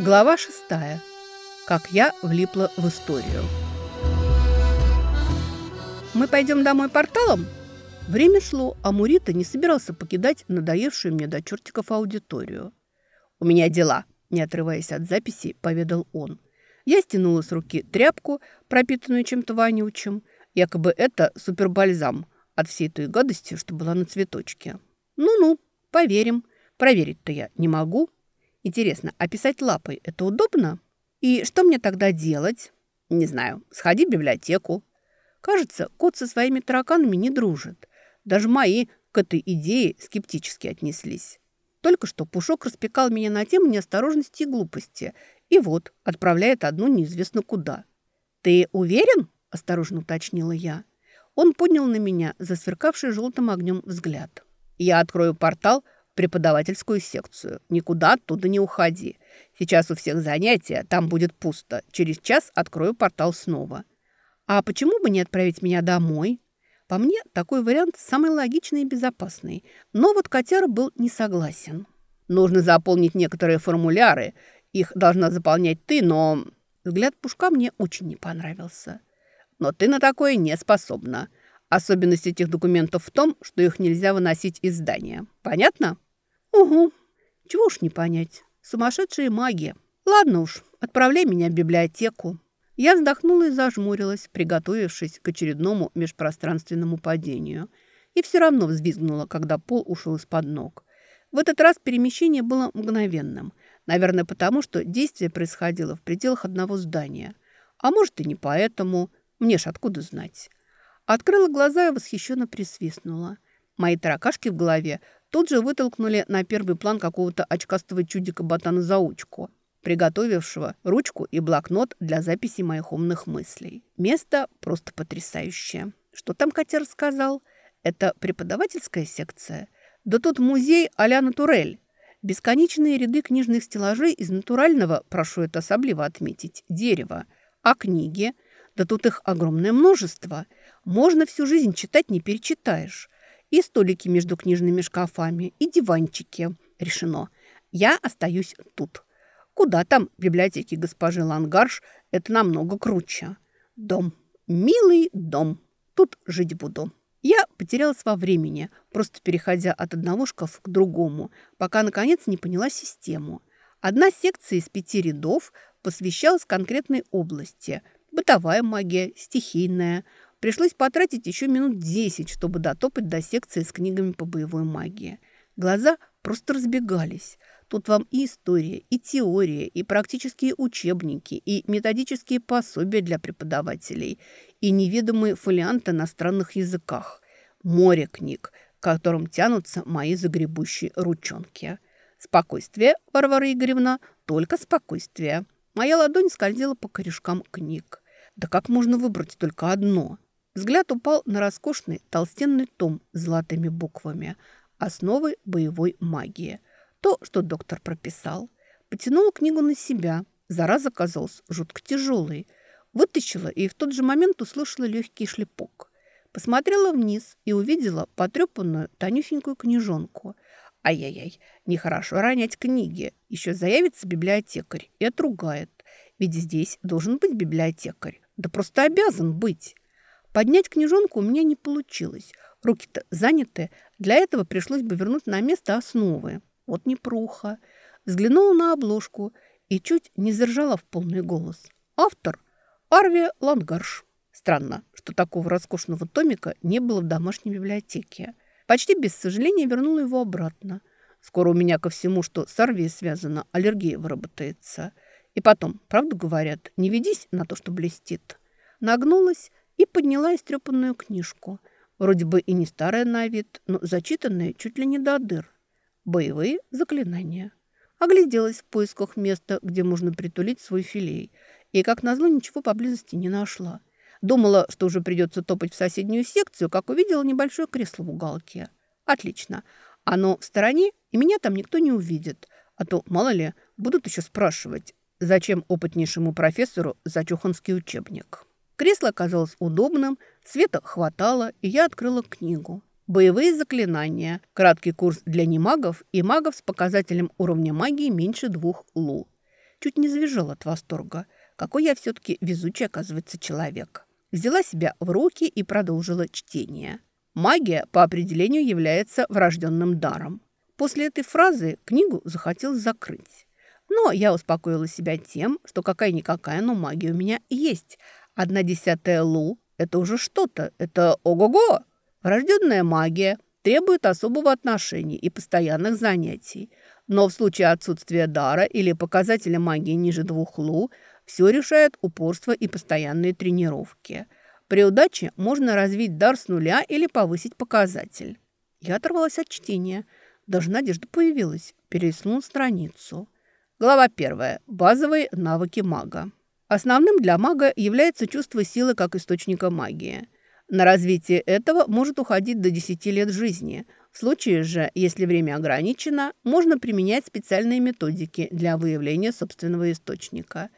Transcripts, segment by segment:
Глава шестая. Как я влипла в историю. Мы пойдем домой порталом? Время шло, а Мурита не собирался покидать надоевшую мне до чертиков аудиторию. «У меня дела», – не отрываясь от записи, поведал он. Я стянула с руки тряпку, пропитанную чем-то вонючим. Якобы это супербальзам от всей той гадости, что была на цветочке. «Ну-ну, поверим. Проверить-то я не могу». Интересно, а писать лапой – это удобно? И что мне тогда делать? Не знаю, сходи в библиотеку. Кажется, кот со своими тараканами не дружит. Даже мои к этой идее скептически отнеслись. Только что Пушок распекал меня на тему неосторожности и глупости. И вот, отправляет одну неизвестно куда. «Ты уверен?» – осторожно уточнила я. Он поднял на меня засверкавший желтым огнем взгляд. «Я открою портал – преподавательскую секцию. Никуда оттуда не уходи. Сейчас у всех занятия, там будет пусто. Через час открою портал снова. А почему бы не отправить меня домой? По мне, такой вариант самый логичный и безопасный. Но вот котяр был не согласен. Нужно заполнить некоторые формуляры. Их должна заполнять ты, но... Взгляд Пушка мне очень не понравился. Но ты на такое не способна. Особенность этих документов в том, что их нельзя выносить из здания. Понятно? Угу. Чего уж не понять. Сумасшедшие маги. Ладно уж, отправляй меня в библиотеку. Я вздохнула и зажмурилась, приготовившись к очередному межпространственному падению. И все равно взвизгнула, когда пол ушел из-под ног. В этот раз перемещение было мгновенным. Наверное, потому что действие происходило в пределах одного здания. А может, и не поэтому. Мне ж откуда знать. Открыла глаза и восхищенно присвистнула. Мои таракашки в голове тут же вытолкнули на первый план какого-то очкастого чудика-ботана-заучку, приготовившего ручку и блокнот для записи моих умных мыслей. Место просто потрясающее. Что там Катя рассказал? Это преподавательская секция? Да тут музей а-ля натурель. Бесконечные ряды книжных стеллажей из натурального, прошу это особливо отметить, дерева. А книги? Да тут их огромное множество. Можно всю жизнь читать, не перечитаешь. И столики между книжными шкафами, и диванчики. Решено. Я остаюсь тут. Куда там в библиотеке госпожи Лангарш? Это намного круче. Дом. Милый дом. Тут жить буду. Я потерялась во времени, просто переходя от одного шкафа к другому, пока, наконец, не поняла систему. Одна секция из пяти рядов посвящалась конкретной области. Бытовая магия, стихийная – Пришлось потратить еще минут десять, чтобы дотопать до секции с книгами по боевой магии. Глаза просто разбегались. Тут вам и история, и теория, и практические учебники, и методические пособия для преподавателей, и неведомые фолианты на странных языках. Море книг, к которым тянутся мои загребущие ручонки. Спокойствие, Варвара Игоревна, только спокойствие. Моя ладонь скользила по корешкам книг. Да как можно выбрать только одно? Взгляд упал на роскошный толстенный том с золотыми буквами «Основы боевой магии». То, что доктор прописал. Потянула книгу на себя. Зараза казалась жутко тяжелой. Вытащила и в тот же момент услышала легкий шлепок. Посмотрела вниз и увидела потрепанную тонюсенькую книжонку. Ай-яй-яй, нехорошо ронять книги. Еще заявится библиотекарь и отругает. Ведь здесь должен быть библиотекарь. Да просто обязан быть. Поднять книжонку у меня не получилось. Руки-то заняты. Для этого пришлось бы вернуть на место основы. Вот непруха. Взглянула на обложку и чуть не заржала в полный голос. Автор – Арви Лангарш. Странно, что такого роскошного томика не было в домашней библиотеке. Почти без сожаления вернула его обратно. Скоро у меня ко всему, что с Арвией связано, аллергия выработается. И потом, правду говорят, не ведись на то, что блестит. Нагнулась и подняла истрепанную книжку. Вроде бы и не старая на вид, но зачитанная чуть ли не до дыр. Боевые заклинания. Огляделась в поисках места, где можно притулить свой филей. И, как назло, ничего поблизости не нашла. Думала, что уже придется топать в соседнюю секцию, как увидела небольшое кресло в уголке. Отлично. Оно в стороне, и меня там никто не увидит. А то, мало ли, будут еще спрашивать, зачем опытнейшему профессору зачуханский учебник. Кресло оказалось удобным, света хватало, и я открыла книгу. Боевые заклинания. Краткий курс для немагов и магов с показателем уровня магии меньше двух лу. Чуть не завизжал от восторга. Какой я все-таки везучий, оказывается, человек. Взяла себя в руки и продолжила чтение. Магия по определению является врожденным даром. После этой фразы книгу захотелось закрыть. Но я успокоила себя тем, что какая-никакая, но магия у меня есть. Одна десятая лу – это уже что-то, это ого-го. Врожденная магия требует особого отношения и постоянных занятий. Но в случае отсутствия дара или показателя магии ниже двух лу, все решает упорство и постоянные тренировки. При удаче можно развить дар с нуля или повысить показатель. Я оторвалась от чтения. Даже надежда появилась. Перелистнула страницу. Глава первая. Базовые навыки мага. Основным для мага является чувство силы как источника магии. На развитие этого может уходить до 10 лет жизни. В случае же, если время ограничено, можно применять специальные методики для выявления собственного источника.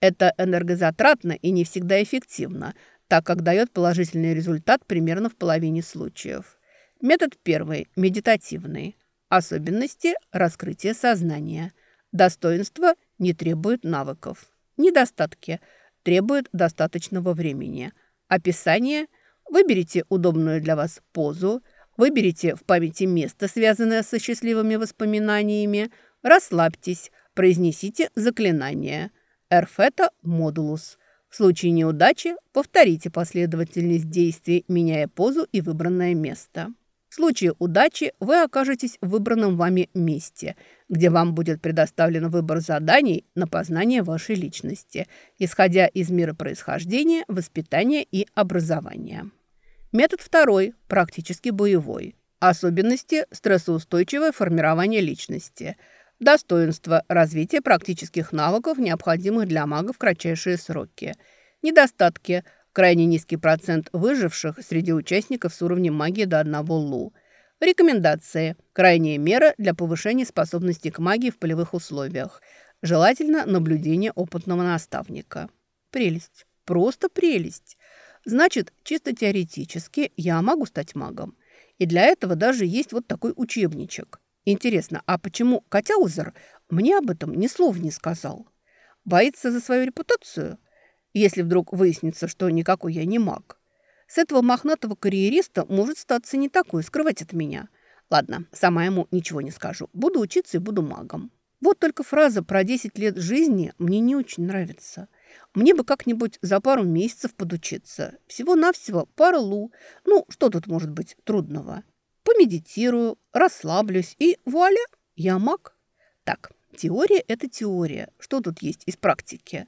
Это энергозатратно и не всегда эффективно, так как дает положительный результат примерно в половине случаев. Метод первый – медитативный. Особенности – раскрытие сознания. Достоинства не требуют навыков. Недостатки требуют достаточного времени. Описание – Выберите удобную для вас позу, выберите в памяти место, связанное со счастливыми воспоминаниями, расслабьтесь, произнесите заклинание «Эрфета модулус». В случае неудачи повторите последовательность действий, меняя позу и выбранное место. В случае удачи вы окажетесь в выбранном вами месте, где вам будет предоставлен выбор заданий на познание вашей личности, исходя из мира происхождения, воспитания и образования. Метод второй – практически боевой. Особенности – стрессоустойчивое формирование личности. Достоинство – развитие практических навыков, необходимых для мага в кратчайшие сроки. Недостатки – крайне низкий процент выживших среди участников с уровнем магии до 1 лу. Рекомендации – крайняя мера для повышения способности к магии в полевых условиях. Желательно наблюдение опытного наставника. Прелесть. Просто прелесть. Значит, чисто теоретически я могу стать магом. И для этого даже есть вот такой учебничек. Интересно, а почему Котяузер мне об этом ни слова не сказал? Боится за свою репутацию? Если вдруг выяснится, что никакой я не маг. С этого мохнатого карьериста может статься не такой, скрывать от меня. Ладно, сама ему ничего не скажу. Буду учиться и буду магом. Вот только фраза про 10 лет жизни мне не очень нравится. Мне бы как-нибудь за пару месяцев подучиться. Всего-навсего пара лу. Ну, что тут может быть трудного? Помедитирую, расслаблюсь и вуаля, я маг. Так, теория – это теория. Что тут есть из практики?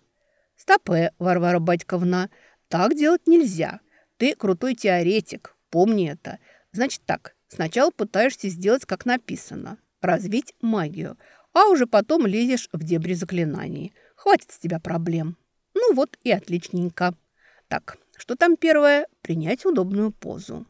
Стопе, Варвара Батьковна, так делать нельзя. Ты крутой теоретик, помни это. Значит так, сначала пытаешься сделать, как написано. Развить магию, а уже потом лезешь в дебри заклинаний. Хватит с тебя проблем. Ну вот и отличненько. Так, что там первое? Принять удобную позу.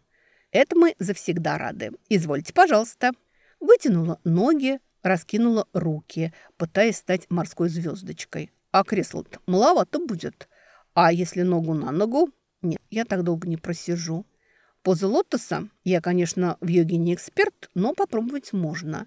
Это мы завсегда рады. Извольте, пожалуйста. Вытянула ноги, раскинула руки, пытаясь стать морской звездочкой. А кресло-то маловато будет. А если ногу на ногу? Нет, я так долго не просижу. Поза лотоса? Я, конечно, в йоге не эксперт, но попробовать можно.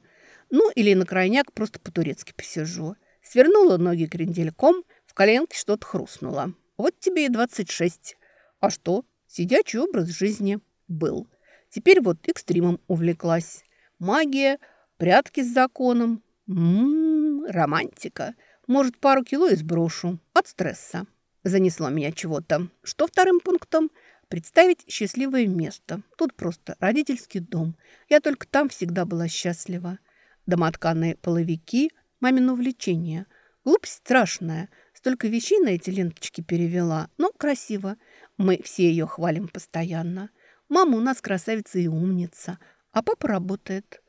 Ну, или на крайняк просто по-турецки посижу. Свернула ноги крендельком, в коленке что-то хрустнуло. Вот тебе и 26. А что? Сидячий образ жизни был. Теперь вот экстримом увлеклась. Магия, прятки с законом. Ммм, романтика. Может, пару кило и сброшу. От стресса. Занесло меня чего-то. Что вторым пунктом? Представить счастливое место. Тут просто родительский дом. Я только там всегда была счастлива. Домотканые половики, мамино увлечение. Глупость страшная – Столько вещей на эти ленточки перевела. Но красиво. Мы все ее хвалим постоянно. Мама у нас красавица и умница. А папа работает.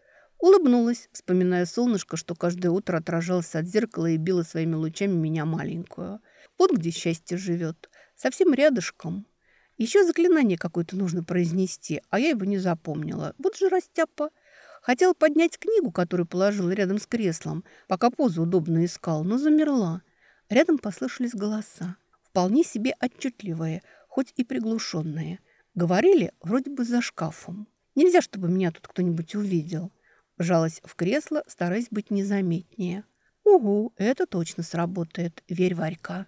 Улыбнулась, вспоминая солнышко, что каждое утро отражалось от зеркала и било своими лучами меня маленькую. Вот где счастье живет. Совсем рядышком. Еще заклинание какое-то нужно произнести, а я его не запомнила. Вот же растяпа. Хотела поднять книгу, которую положила рядом с креслом, пока позу удобно искал, но замерла. Рядом послышались голоса, вполне себе отчетливые, хоть и приглушенные. Говорили вроде бы за шкафом. Нельзя, чтобы меня тут кто-нибудь увидел. Жалась в кресло, стараясь быть незаметнее. Угу, это точно сработает. Верь, Варька.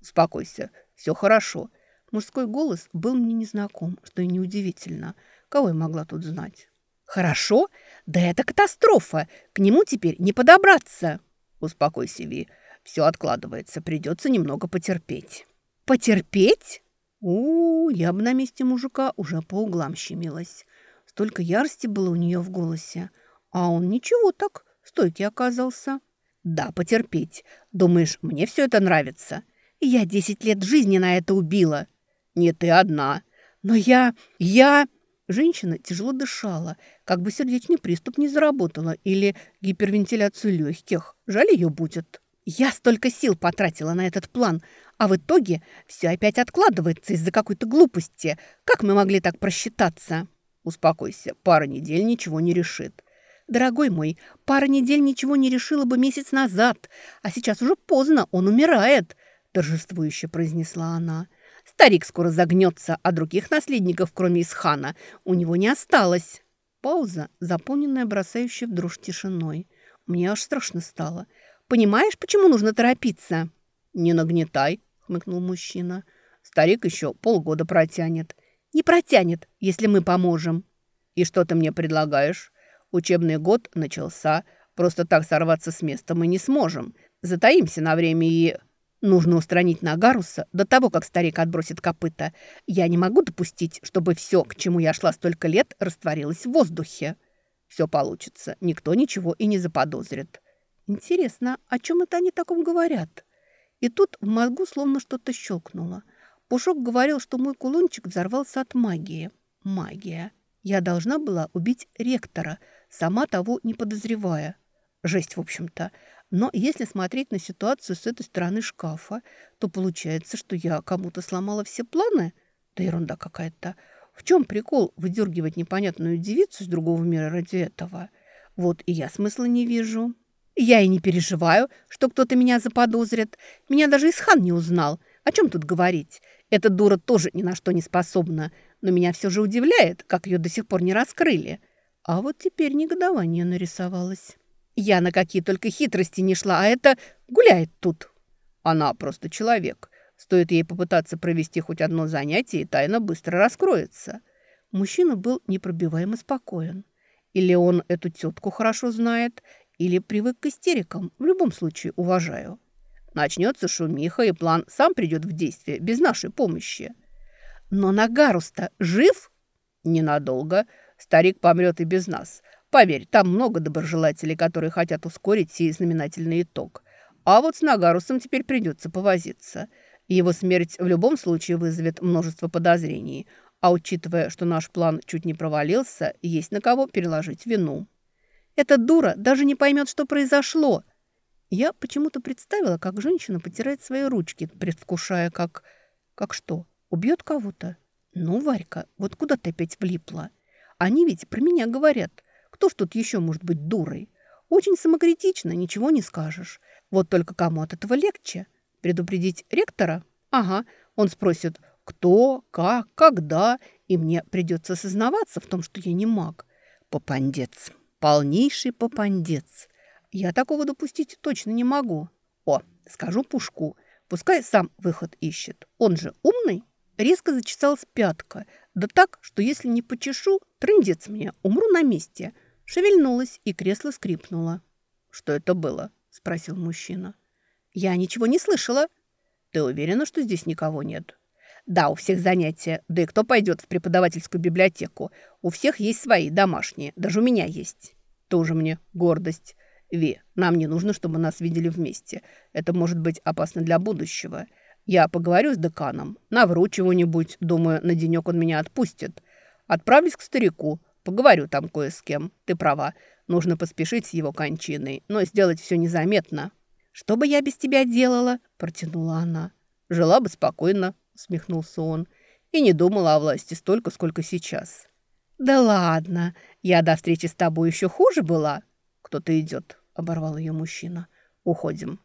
Успокойся, все хорошо. Мужской голос был мне незнаком, что и неудивительно. Кого я могла тут знать? Хорошо? Да это катастрофа. К нему теперь не подобраться. Успокойся, Ви. Все откладывается. Придется немного потерпеть. Потерпеть? У, -у я бы на месте мужика уже по углам щемилась. Столько ярости было у нее в голосе. А он ничего так, стойкий оказался. Да, потерпеть. Думаешь, мне все это нравится? Я десять лет жизни на это убила. Не ты одна. Но я... я... Женщина тяжело дышала, как бы сердечный приступ не заработала или гипервентиляцию легких. Жаль ее будет. Я столько сил потратила на этот план, а в итоге все опять откладывается из-за какой-то глупости. Как мы могли так просчитаться? Успокойся, пара недель ничего не решит. Дорогой мой, пара недель ничего не решила бы месяц назад, а сейчас уже поздно, он умирает, торжествующе произнесла она. Старик скоро загнется, а других наследников, кроме Исхана, у него не осталось. Пауза, заполненная бросающей в дрожь тишиной. Мне аж страшно стало. Понимаешь, почему нужно торопиться?» «Не нагнетай», — хмыкнул мужчина. «Старик еще полгода протянет». «Не протянет, если мы поможем». «И что ты мне предлагаешь? Учебный год начался. Просто так сорваться с места мы не сможем. Затаимся на время и...» Нужно устранить Нагаруса до того, как старик отбросит копыта. Я не могу допустить, чтобы все, к чему я шла столько лет, растворилось в воздухе. Все получится. Никто ничего и не заподозрит. Интересно, о чем это они таком говорят? И тут в мозгу словно что-то щелкнуло. Пушок говорил, что мой кулончик взорвался от магии. Магия. Я должна была убить ректора, сама того не подозревая. Жесть, в общем-то. Но если смотреть на ситуацию с этой стороны шкафа, то получается, что я кому-то сломала все планы. Да ерунда какая-то. В чем прикол выдергивать непонятную девицу с другого мира ради этого? Вот и я смысла не вижу. Я и не переживаю, что кто-то меня заподозрит. Меня даже Исхан не узнал. О чем тут говорить? Эта дура тоже ни на что не способна. Но меня все же удивляет, как ее до сих пор не раскрыли. А вот теперь негодование нарисовалось. Я на какие только хитрости не шла, а это гуляет тут. Она просто человек. Стоит ей попытаться провести хоть одно занятие, и тайна быстро раскроется. Мужчина был непробиваемо спокоен. Или он эту тетку хорошо знает, или привык к истерикам. В любом случае уважаю. Начнется шумиха, и план сам придет в действие, без нашей помощи. Но Нагаруста жив? Ненадолго. Старик помрет и без нас. Поверь, там много доброжелателей, которые хотят ускорить сей знаменательный итог. А вот с Нагарусом теперь придется повозиться. Его смерть в любом случае вызовет множество подозрений. А учитывая, что наш план чуть не провалился, есть на кого переложить вину. Эта дура даже не поймет, что произошло. Я почему-то представила, как женщина потирает свои ручки, предвкушая, как... Как что, убьет кого-то? Ну, Варька, вот куда ты опять влипла? Они ведь про меня говорят – кто ж тут еще может быть дурой? Очень самокритично, ничего не скажешь. Вот только кому от этого легче? Предупредить ректора? Ага, он спросит, кто, как, когда, и мне придется сознаваться в том, что я не маг. Попандец, полнейший попандец. Я такого допустить точно не могу. О, скажу Пушку, пускай сам выход ищет. Он же умный. Резко зачесалась пятка, да так, что если не почешу, трындец мне, умру на месте. Шевельнулась, и кресло скрипнуло. «Что это было?» – спросил мужчина. «Я ничего не слышала». «Ты уверена, что здесь никого нет?» «Да, у всех занятия. Да и кто пойдет в преподавательскую библиотеку? У всех есть свои, домашние. Даже у меня есть». «Тоже мне гордость. Ви, нам не нужно, чтобы нас видели вместе. Это может быть опасно для будущего. Я поговорю с деканом, навру чего-нибудь. Думаю, на денек он меня отпустит. Отправлюсь к старику». Поговорю там кое с кем. Ты права. Нужно поспешить с его кончиной, но сделать все незаметно. «Что бы я без тебя делала?» – протянула она. «Жила бы спокойно», – усмехнулся он. «И не думала о власти столько, сколько сейчас». «Да ладно. Я до встречи с тобой еще хуже была». «Кто-то идет», – оборвал ее мужчина. «Уходим».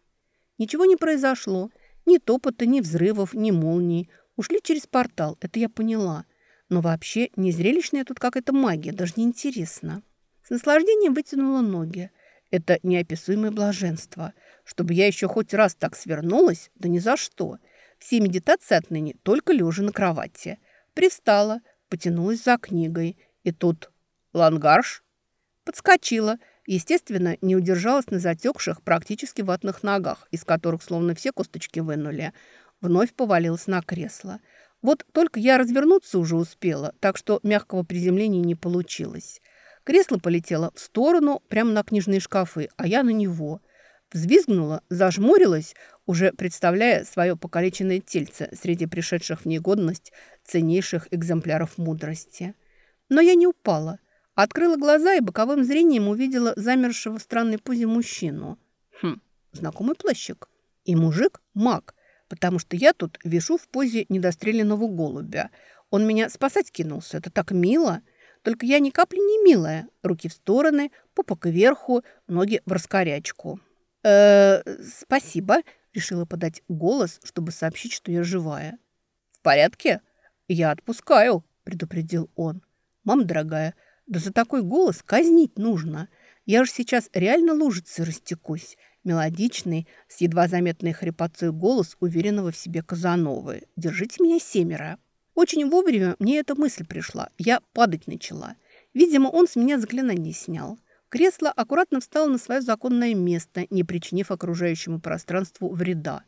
Ничего не произошло. Ни топота, ни взрывов, ни молний. Ушли через портал, это я поняла. Но вообще не зрелищная тут какая-то магия, даже не интересно. С наслаждением вытянула ноги. Это неописуемое блаженство. Чтобы я еще хоть раз так свернулась, да ни за что. Все медитации отныне только лежа на кровати. Пристала, потянулась за книгой. И тут лангарш подскочила. Естественно, не удержалась на затекших, практически ватных ногах, из которых словно все косточки вынули. Вновь повалилась на кресло. Вот только я развернуться уже успела, так что мягкого приземления не получилось. Кресло полетело в сторону, прямо на книжные шкафы, а я на него. Взвизгнула, зажмурилась, уже представляя свое покалеченное тельце среди пришедших в негодность ценнейших экземпляров мудрости. Но я не упала. Открыла глаза и боковым зрением увидела замершего в странной позе мужчину. Хм, знакомый плащик. И мужик – маг, потому что я тут вишу в позе недостреленного голубя. Он меня спасать кинулся. Это так мило. Только я ни капли не милая. Руки в стороны, попа кверху, ноги в раскорячку. «Э, спасибо», – решила подать голос, чтобы сообщить, что я живая. «В порядке? Я отпускаю», – предупредил он. «Мам, дорогая, да за такой голос казнить нужно. Я же сейчас реально лужицей растекусь». Мелодичный, с едва заметной хрипотцой голос уверенного в себе Казановы. «Держите меня семеро». Очень вовремя мне эта мысль пришла. Я падать начала. Видимо, он с меня заклинание снял. Кресло аккуратно встало на свое законное место, не причинив окружающему пространству вреда.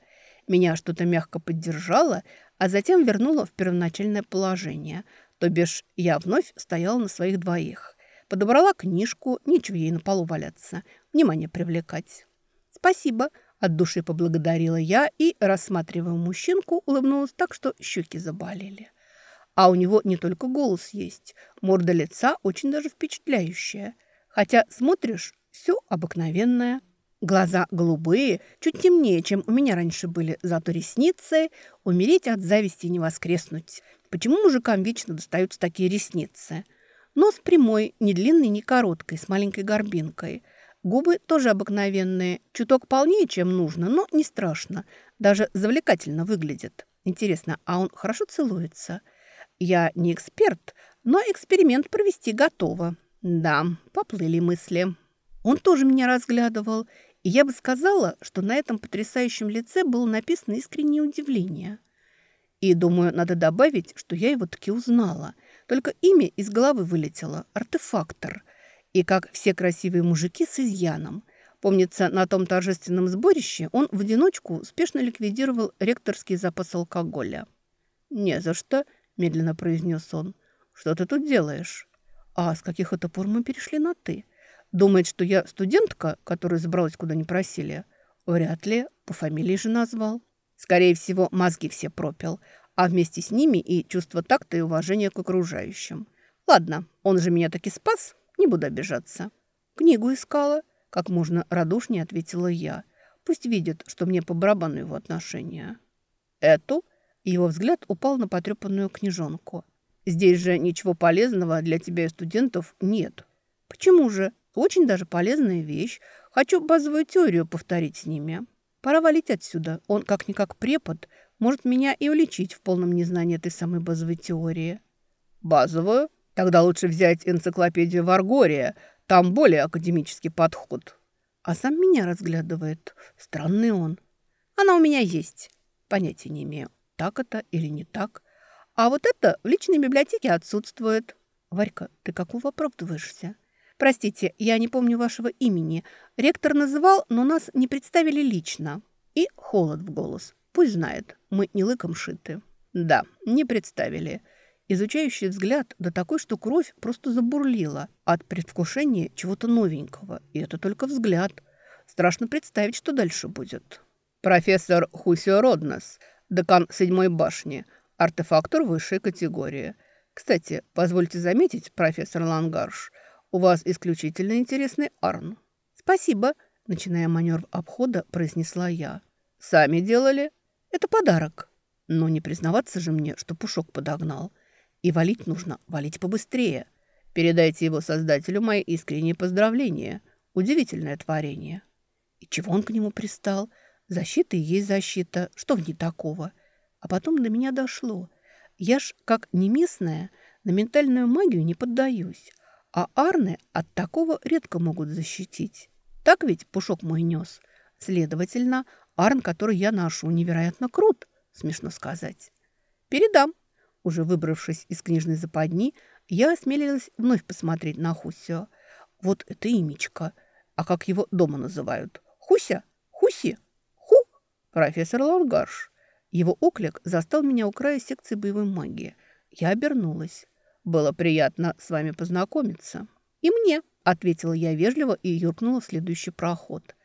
Меня что-то мягко поддержало, а затем вернуло в первоначальное положение. То бишь я вновь стояла на своих двоих. Подобрала книжку, нечего ей на полу валяться, внимание привлекать. «Спасибо», – от души поблагодарила я и, рассматривая мужчинку, улыбнулась так, что щеки заболели. А у него не только голос есть, морда лица очень даже впечатляющая. Хотя смотришь, все обыкновенное. Глаза голубые, чуть темнее, чем у меня раньше были, зато ресницы. Умереть от зависти не воскреснуть. Почему мужикам вечно достаются такие ресницы? Нос прямой, не длинный, не короткий, с маленькой горбинкой. Губы тоже обыкновенные, чуток полнее, чем нужно, но не страшно. Даже завлекательно выглядит. Интересно, а он хорошо целуется?» Я не эксперт, но эксперимент провести готова. Да, поплыли мысли. Он тоже меня разглядывал, и я бы сказала, что на этом потрясающем лице было написано искреннее удивление. И, думаю, надо добавить, что я его таки узнала. Только имя из головы вылетело – артефактор. И как все красивые мужики с изъяном. Помнится, на том торжественном сборище он в одиночку успешно ликвидировал ректорский запас алкоголя. «Не за что», медленно произнес он. «Что ты тут делаешь?» «А с каких это пор мы перешли на «ты»?» «Думает, что я студентка, которая забралась куда не просили?» «Вряд ли. По фамилии же назвал». «Скорее всего, мозги все пропил, а вместе с ними и чувство такта и уважения к окружающим. Ладно, он же меня таки спас, не буду обижаться». «Книгу искала», — как можно радушнее ответила я. «Пусть видит, что мне по барабану его отношения». «Эту?» Его взгляд упал на потрепанную книжонку. «Здесь же ничего полезного для тебя и студентов нет». «Почему же? Очень даже полезная вещь. Хочу базовую теорию повторить с ними. Пора валить отсюда. Он, как-никак препод, может меня и уличить в полном незнании этой самой базовой теории». «Базовую? Тогда лучше взять энциклопедию Варгория. Там более академический подход». А сам меня разглядывает. Странный он. Она у меня есть. Понятия не имею так это или не так. А вот это в личной библиотеке отсутствует. Варька, ты какого оправдываешься? Простите, я не помню вашего имени. Ректор называл, но нас не представили лично. И холод в голос. Пусть знает, мы не лыком шиты. Да, не представили. Изучающий взгляд, да такой, что кровь просто забурлила от предвкушения чего-то новенького. И это только взгляд. Страшно представить, что дальше будет. Профессор Хусио Роднес Декан седьмой башни. Артефактор высшей категории. Кстати, позвольте заметить, профессор Лангарш, у вас исключительно интересный арн. Спасибо, начиная маневр обхода, произнесла я. Сами делали? Это подарок. Но не признаваться же мне, что Пушок подогнал. И валить нужно, валить побыстрее. Передайте его создателю мои искренние поздравления. Удивительное творение. И чего он к нему пристал? Защита и есть защита. Что в ней такого? А потом до меня дошло. Я ж, как не местная, на ментальную магию не поддаюсь. А арны от такого редко могут защитить. Так ведь пушок мой нес. Следовательно, Арн, который я ношу, невероятно крут, смешно сказать. Передам. Уже выбравшись из книжной западни, я осмелилась вновь посмотреть на Хусио. Вот это имечко. А как его дома называют? Хуся? Хуси? Ху? Профессор Лангарш. Его оклик застал меня у края секции боевой магии. Я обернулась. Было приятно с вами познакомиться. И мне, ответила я вежливо и юркнула в следующий проход.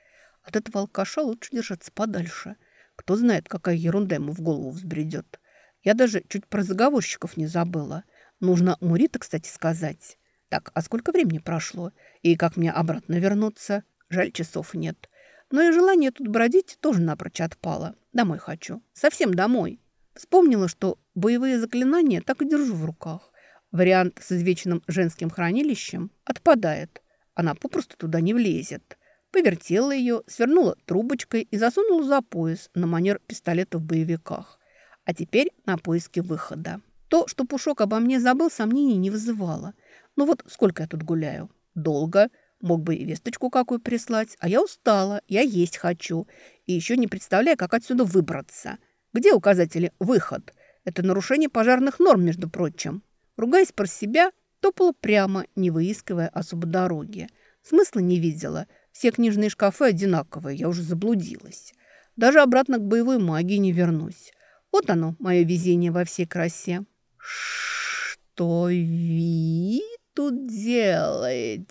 От этого алкаша лучше держаться подальше. Кто знает, какая ерунда ему в голову взбредет. Я даже чуть про заговорщиков не забыла. Нужно Мурита, кстати, сказать. Так, а сколько времени прошло? И как мне обратно вернуться? Жаль, часов нет. Но и желание тут бродить тоже напрочь отпало. Домой хочу. Совсем домой. Вспомнила, что боевые заклинания так и держу в руках. Вариант с извеченным женским хранилищем отпадает. Она попросту туда не влезет. Повертела ее, свернула трубочкой и засунула за пояс на манер пистолета в боевиках. А теперь на поиски выхода. То, что Пушок обо мне забыл, сомнений не вызывало. Ну вот сколько я тут гуляю? Долго. Мог бы и весточку какую прислать. А я устала, я есть хочу. И еще не представляю, как отсюда выбраться. Где указатели «выход»? Это нарушение пожарных норм, между прочим. Ругаясь про себя, топала прямо, не выискивая особо дороги. Смысла не видела. Все книжные шкафы одинаковые, я уже заблудилась. Даже обратно к боевой магии не вернусь. Вот оно, мое везение во всей красе. «Что ви тут делаете?»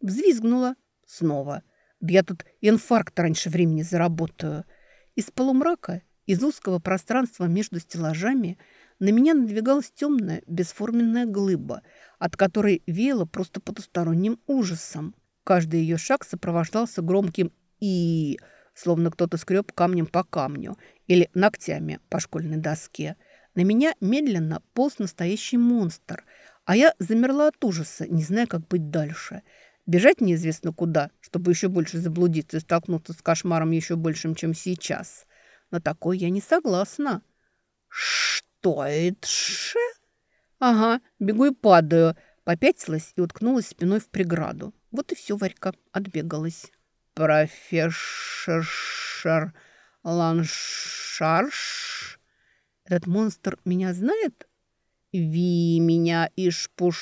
Взвизгнула снова. «Да я тут инфаркт раньше времени заработаю». Из полумрака, из узкого пространства между стеллажами – на меня надвигалась темная, бесформенная глыба, от которой веяло просто потусторонним ужасом. Каждый ее шаг сопровождался громким «и», словно кто-то скреб камнем по камню или ногтями по школьной доске. На меня медленно полз настоящий монстр, а я замерла от ужаса, не зная, как быть дальше. Бежать неизвестно куда, чтобы еще больше заблудиться и столкнуться с кошмаром еще большим, чем сейчас. На такое я не согласна. Ш стоит ше?» «Ага, бегу и падаю». Попятилась и уткнулась спиной в преграду. Вот и все, Варька, отбегалась. «Профессор Ланшарш? Этот монстр меня знает? Ви меня ишпушалиш?»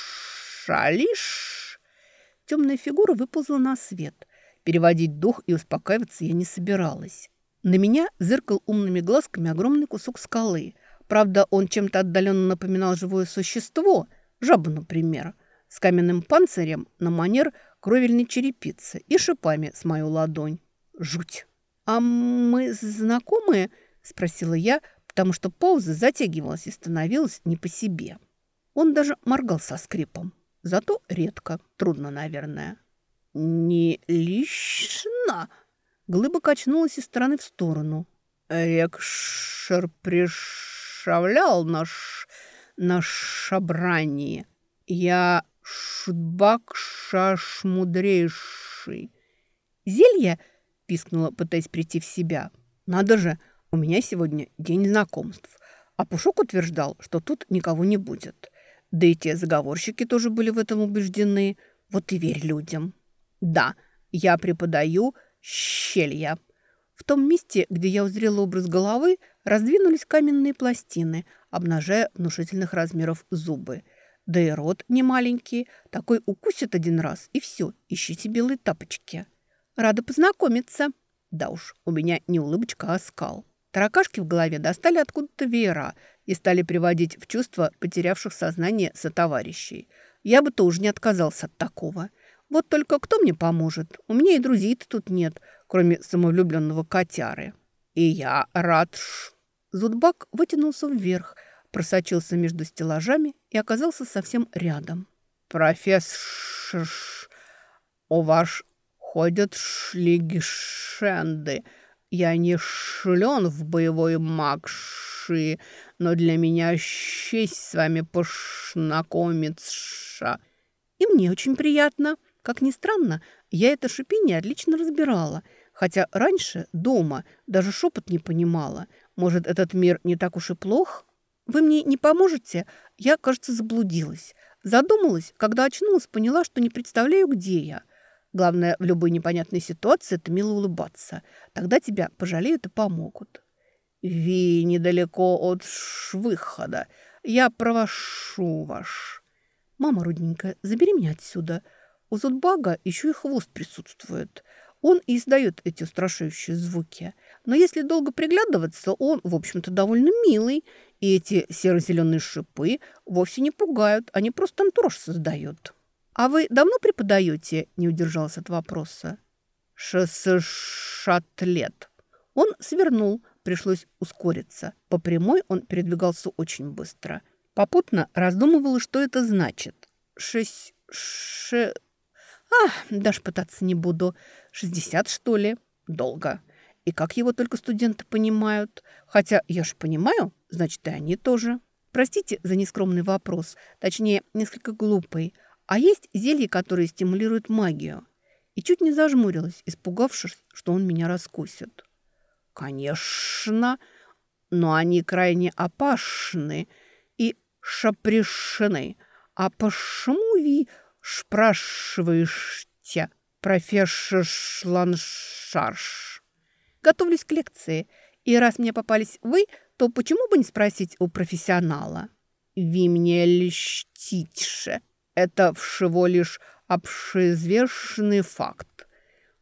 Темная фигура выползла на свет. Переводить дух и успокаиваться я не собиралась. На меня зыркал умными глазками огромный кусок скалы – Правда, он чем-то отдаленно напоминал живое существо, жабу, например, с каменным панцирем на манер кровельной черепицы и шипами с мою ладонь. Жуть! «А мы знакомые?» – спросила я, потому что пауза затягивалась и становилась не по себе. Он даже моргал со скрипом. Зато редко, трудно, наверное. «Не лично?» Глыба качнулась из стороны в сторону. «Рекшер пришел отправлял наш, наш шабрани. Я шутбак шаш мудрейший. Зелье? пискнула, пытаясь прийти в себя. Надо же, у меня сегодня день знакомств. А Пушок утверждал, что тут никого не будет. Да и те заговорщики тоже были в этом убеждены. Вот и верь людям. Да, я преподаю щелья. В том месте, где я узрела образ головы, раздвинулись каменные пластины, обнажая внушительных размеров зубы. Да и рот не маленький, такой укусит один раз, и все, ищите белые тапочки. Рада познакомиться. Да уж, у меня не улыбочка, а скал. Таракашки в голове достали откуда-то веера и стали приводить в чувство потерявших сознание сотоварищей. Я бы тоже не отказался от такого. Вот только кто мне поможет? У меня и друзей-то тут нет, кроме самовлюбленного котяры. И я рад. Зудбак вытянулся вверх, просочился между стеллажами и оказался совсем рядом. «Профессор, у вас ходят шлигишенды. Я не шлен в боевой магши, но для меня честь с вами познакомиться. И мне очень приятно». Как ни странно, я это шипение отлично разбирала, хотя раньше, дома, даже шепот не понимала. Может, этот мир не так уж и плох? Вы мне не поможете? Я, кажется, заблудилась. Задумалась, когда очнулась, поняла, что не представляю, где я. Главное, в любой непонятной ситуации это мило улыбаться. Тогда тебя пожалеют и помогут. Ви недалеко от выхода. Я провошу ваш. Мама родненькая, забери меня отсюда. У Зудбага еще и хвост присутствует. Он и издает эти устрашающие звуки. Но если долго приглядываться, он, в общем-то, довольно милый. И эти серо-зеленые шипы вовсе не пугают, они просто антураж создают. «А вы давно преподаете?» – не удержался от вопроса. «Шестьдесят лет». Он свернул, пришлось ускориться. По прямой он передвигался очень быстро. Попутно раздумывала, что это значит. «Шесть... ше...» «А, даже пытаться не буду. Шестьдесят, что ли? Долго. И как его только студенты понимают? Хотя я же понимаю, значит, и они тоже. Простите за нескромный вопрос, точнее, несколько глупый. А есть зелья, которые стимулируют магию. И чуть не зажмурилась, испугавшись, что он меня раскусит. Конечно, но они крайне опасны и шапрешены. А почему вы спрашиваете, профессор Шланшарш? Готовлюсь к лекции, и раз мне попались вы, то почему бы не спросить у профессионала? «Ви мне льстите», это всего лишь общеизвестный факт.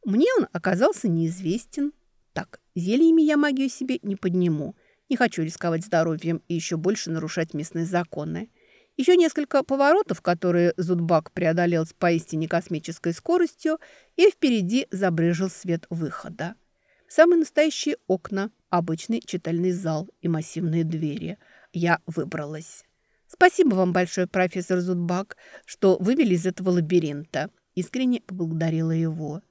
Мне он оказался неизвестен. Так, зельями я магию себе не подниму. Не хочу рисковать здоровьем и еще больше нарушать местные законы. Еще несколько поворотов, которые Зудбак преодолел с поистине космической скоростью, и впереди забрежил свет выхода. Самые настоящие окна, обычный читальный зал и массивные двери. Я выбралась. Спасибо вам большое, профессор Зудбак, что вывели из этого лабиринта. Искренне поблагодарила его.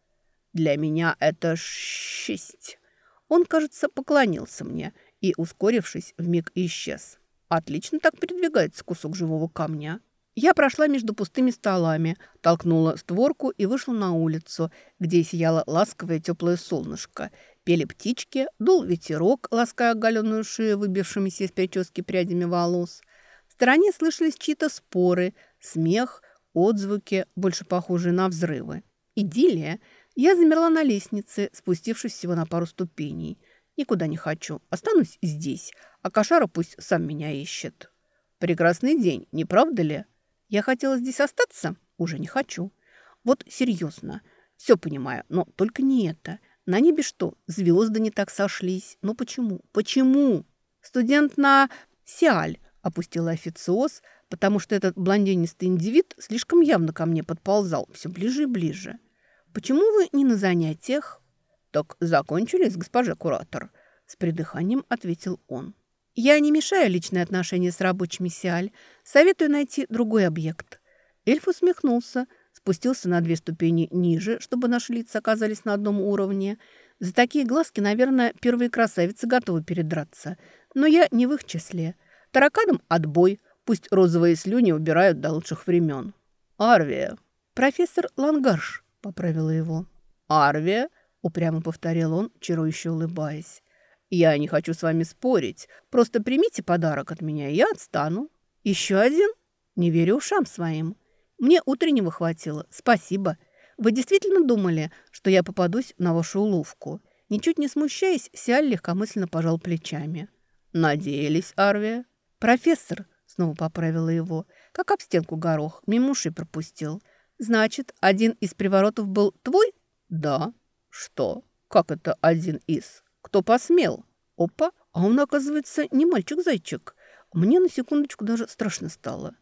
Для меня это честь. Он, кажется, поклонился мне и, ускорившись, вмиг исчез. Отлично так передвигается кусок живого камня. Я прошла между пустыми столами, толкнула створку и вышла на улицу, где сияло ласковое теплое солнышко. Пели птички, дул ветерок, лаская оголенную шею выбившимися из прически прядями волос стороне слышались чьи-то споры, смех, отзвуки, больше похожие на взрывы. Идиллия. Я замерла на лестнице, спустившись всего на пару ступеней. Никуда не хочу. Останусь здесь, а кошара пусть сам меня ищет. Прекрасный день, не правда ли? Я хотела здесь остаться? Уже не хочу. Вот серьезно. Все понимаю, но только не это. На небе что, звезды не так сошлись? Ну почему? Почему? Студент на Сиаль опустила официоз, потому что этот блондинистый индивид слишком явно ко мне подползал все ближе и ближе. «Почему вы не на занятиях?» «Так закончились, госпожа куратор», — с придыханием ответил он. «Я не мешаю личные отношения с рабочими Сиаль. Советую найти другой объект». Эльф усмехнулся, спустился на две ступени ниже, чтобы наши лица оказались на одном уровне. За такие глазки, наверное, первые красавицы готовы передраться. Но я не в их числе. Тараканам отбой. Пусть розовые слюни убирают до лучших времен. Арвия. Профессор Лангарш, поправила его. Арвия, упрямо повторил он, чарующе улыбаясь. Я не хочу с вами спорить. Просто примите подарок от меня, и я отстану. Еще один? Не верю ушам своим. Мне утреннего хватило. Спасибо. Вы действительно думали, что я попадусь на вашу уловку? Ничуть не смущаясь, Сиаль легкомысленно пожал плечами. Надеялись, Арвия. «Профессор», — снова поправила его, — «как об стенку горох, мимо пропустил. Значит, один из приворотов был твой?» «Да». «Что? Как это один из? Кто посмел?» «Опа, а он, оказывается, не мальчик-зайчик. Мне на секундочку даже страшно стало».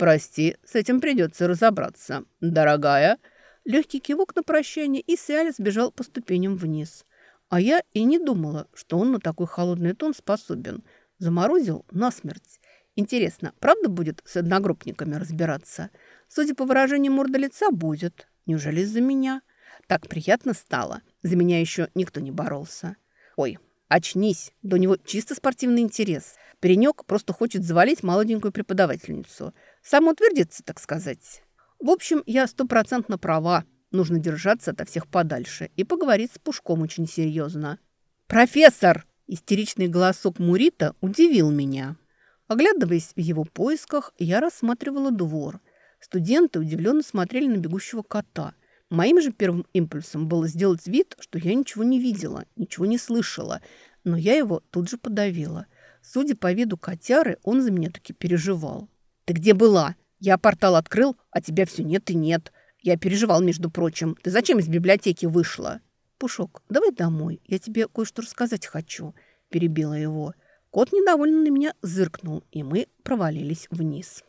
«Прости, с этим придется разобраться. Дорогая...» Легкий кивок на прощание, и Сиаль сбежал по ступеням вниз. А я и не думала, что он на такой холодный тон способен – Заморозил насмерть. Интересно, правда будет с одногруппниками разбираться? Судя по выражению морда лица, будет. Неужели из-за меня? Так приятно стало. За меня еще никто не боролся. Ой, очнись. У него чисто спортивный интерес. Перенек просто хочет завалить молоденькую преподавательницу. Самоутвердиться, так сказать. В общем, я стопроцентно права. Нужно держаться от всех подальше и поговорить с Пушком очень серьезно. «Профессор!» Истеричный голосок Мурита удивил меня. Оглядываясь в его поисках, я рассматривала двор. Студенты удивленно смотрели на бегущего кота. Моим же первым импульсом было сделать вид, что я ничего не видела, ничего не слышала, но я его тут же подавила. Судя по виду котяры, он за меня таки переживал. «Ты где была? Я портал открыл, а тебя все нет и нет. Я переживал, между прочим. Ты зачем из библиотеки вышла?» «Пушок, давай домой, я тебе кое-что рассказать хочу», – перебила его. Кот недовольно на меня зыркнул, и мы провалились вниз.